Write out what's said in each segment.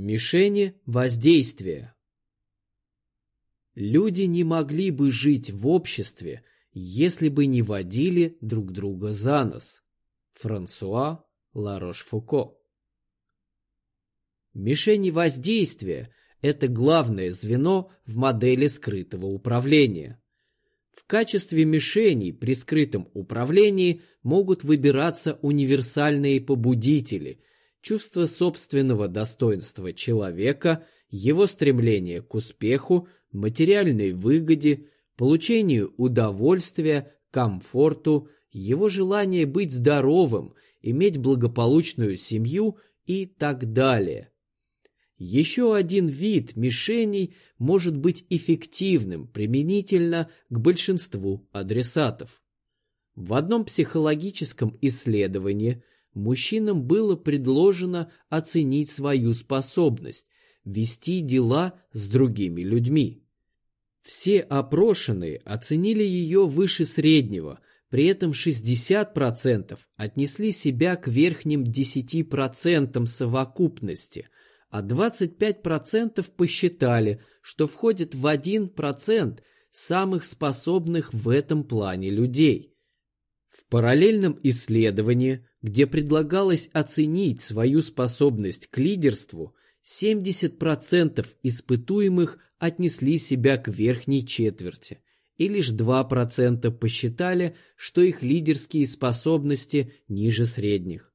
Мишени воздействия Люди не могли бы жить в обществе, если бы не водили друг друга за нос. Франсуа Ларош-Фуко Мишени воздействия – это главное звено в модели скрытого управления. В качестве мишеней при скрытом управлении могут выбираться универсальные побудители, чувство собственного достоинства человека, его стремление к успеху, материальной выгоде, получению удовольствия, комфорту, его желание быть здоровым, иметь благополучную семью и так далее. Еще один вид мишеней может быть эффективным применительно к большинству адресатов. В одном психологическом исследовании мужчинам было предложено оценить свою способность вести дела с другими людьми. Все опрошенные оценили ее выше среднего, при этом 60% отнесли себя к верхним 10% совокупности, а 25% посчитали, что входит в 1% самых способных в этом плане людей. В параллельном исследовании, где предлагалось оценить свою способность к лидерству, 70% испытуемых отнесли себя к верхней четверти, и лишь 2% посчитали, что их лидерские способности ниже средних.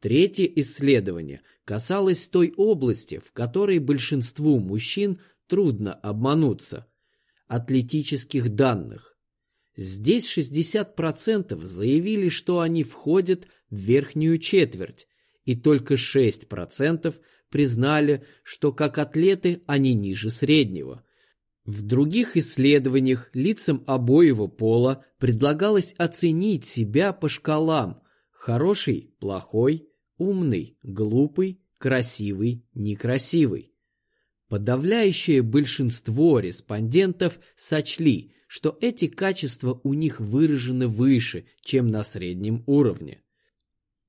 Третье исследование касалось той области, в которой большинству мужчин трудно обмануться – атлетических данных. Здесь 60% заявили, что они входят в верхнюю четверть, и только 6% признали, что как атлеты они ниже среднего. В других исследованиях лицам обоего пола предлагалось оценить себя по шкалам «хороший», «плохой», «умный», «глупый», «красивый», «некрасивый». Подавляющее большинство респондентов сочли, что эти качества у них выражены выше, чем на среднем уровне.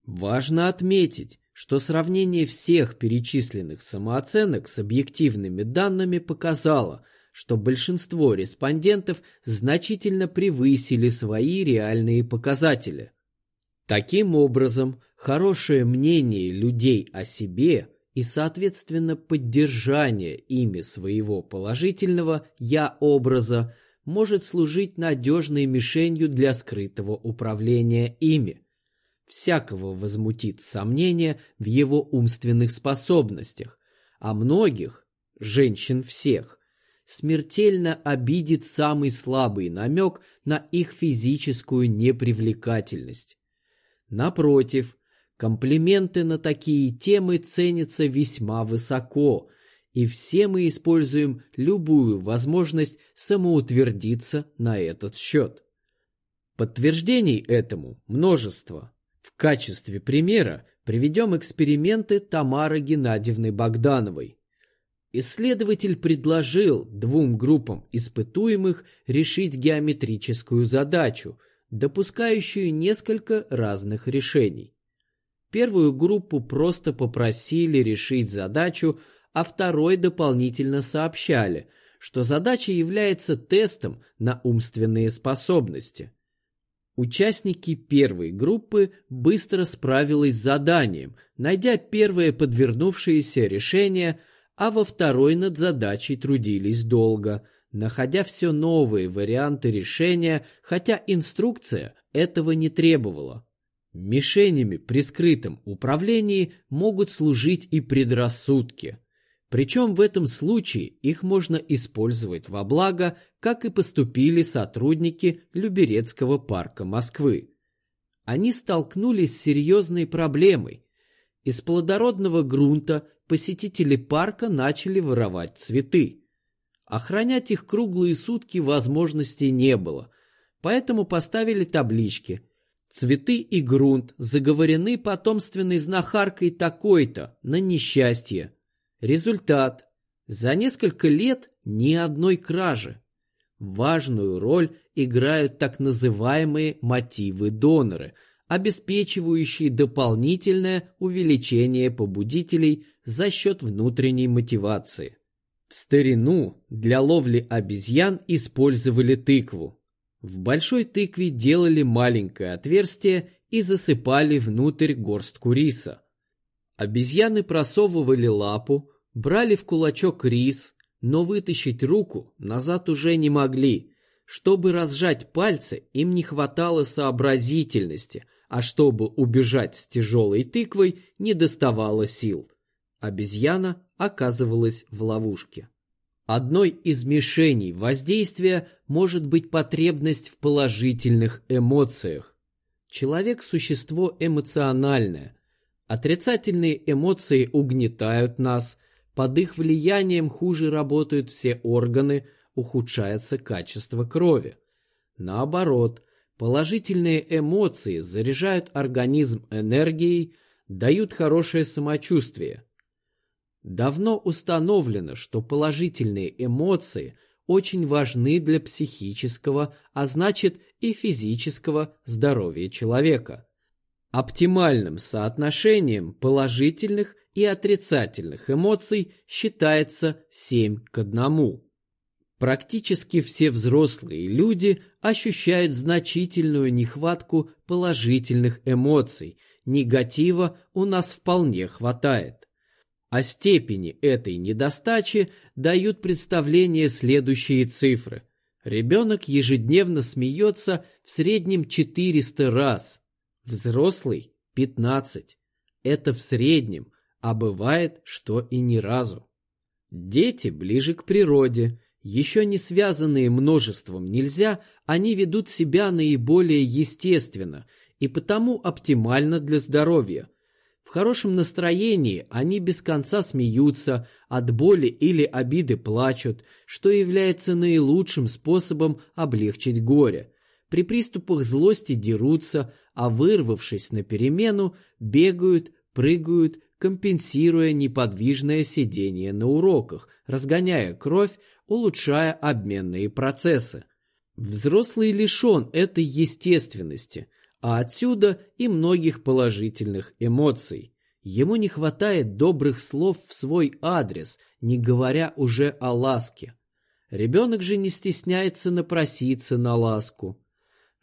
Важно отметить, что сравнение всех перечисленных самооценок с объективными данными показало, что большинство респондентов значительно превысили свои реальные показатели. Таким образом, хорошее мнение людей о себе и, соответственно, поддержание ими своего положительного «я-образа» может служить надежной мишенью для скрытого управления ими – всякого возмутит сомнение в его умственных способностях, а многих, женщин всех, смертельно обидит самый слабый намек на их физическую непривлекательность. Напротив, комплименты на такие темы ценятся весьма высоко, и все мы используем любую возможность самоутвердиться на этот счет. Подтверждений этому множество. В качестве примера приведем эксперименты Тамары Геннадьевны Богдановой. Исследователь предложил двум группам испытуемых решить геометрическую задачу, допускающую несколько разных решений. Первую группу просто попросили решить задачу, а второй дополнительно сообщали, что задача является тестом на умственные способности – Участники первой группы быстро справились с заданием, найдя первое подвернувшееся решение, а во второй над задачей трудились долго, находя все новые варианты решения, хотя инструкция этого не требовала. Мишенями при скрытом управлении могут служить и предрассудки – причем в этом случае их можно использовать во благо, как и поступили сотрудники Люберецкого парка Москвы. Они столкнулись с серьезной проблемой. Из плодородного грунта посетители парка начали воровать цветы. Охранять их круглые сутки возможности не было, поэтому поставили таблички «Цветы и грунт заговорены потомственной знахаркой такой-то на несчастье». Результат. За несколько лет ни одной кражи. Важную роль играют так называемые мотивы-доноры, обеспечивающие дополнительное увеличение побудителей за счет внутренней мотивации. В старину для ловли обезьян использовали тыкву. В большой тыкве делали маленькое отверстие и засыпали внутрь горстку риса. Обезьяны просовывали лапу, брали в кулачок рис, но вытащить руку назад уже не могли. Чтобы разжать пальцы, им не хватало сообразительности, а чтобы убежать с тяжелой тыквой, не доставало сил. Обезьяна оказывалась в ловушке. Одной из мишеней воздействия может быть потребность в положительных эмоциях. Человек – существо эмоциональное. Отрицательные эмоции угнетают нас, под их влиянием хуже работают все органы, ухудшается качество крови. Наоборот, положительные эмоции заряжают организм энергией, дают хорошее самочувствие. Давно установлено, что положительные эмоции очень важны для психического, а значит и физического здоровья человека. Оптимальным соотношением положительных и отрицательных эмоций считается 7 к 1. Практически все взрослые люди ощущают значительную нехватку положительных эмоций, негатива у нас вполне хватает. О степени этой недостачи дают представление следующие цифры. Ребенок ежедневно смеется в среднем 400 раз, взрослый – 15. Это в среднем, а бывает, что и ни разу. Дети ближе к природе, еще не связанные множеством нельзя, они ведут себя наиболее естественно и потому оптимально для здоровья. В хорошем настроении они без конца смеются, от боли или обиды плачут, что является наилучшим способом облегчить горе. При приступах злости дерутся, а вырвавшись на перемену, бегают, прыгают, компенсируя неподвижное сидение на уроках, разгоняя кровь, улучшая обменные процессы. Взрослый лишен этой естественности, а отсюда и многих положительных эмоций. Ему не хватает добрых слов в свой адрес, не говоря уже о ласке. Ребенок же не стесняется напроситься на ласку.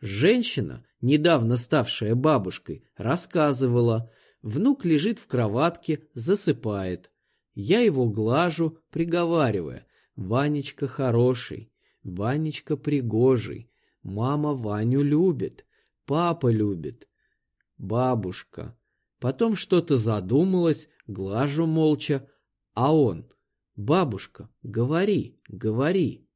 Женщина, недавно ставшая бабушкой, рассказывала, Внук лежит в кроватке, засыпает. Я его глажу, приговаривая. Ванечка хороший, Ванечка пригожий. Мама Ваню любит, папа любит. Бабушка. Потом что-то задумалась, глажу молча, а он. Бабушка, говори, говори.